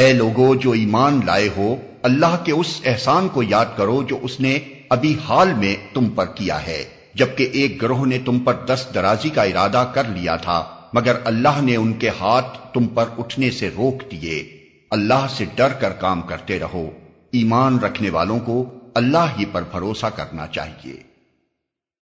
اے لوگو، جو ایمان لائے ہو، اللہ کے اس احسان کو یاد کرو جو اس نے ابھی حال میں تم پر کیا ہے۔ جبکہ ایک گروہ نے تم پر دست درازی کا ارادہ کر لیا تھا، مگر اللہ نے ان کے ہاتھ تم پر اٹھنے سے روک دیے۔ اللہ سے ڈر کر کام کرتے رہو۔ ایمان رکھنے والوں کو اللہ ہی پر بھروسہ کرنا چاہیے۔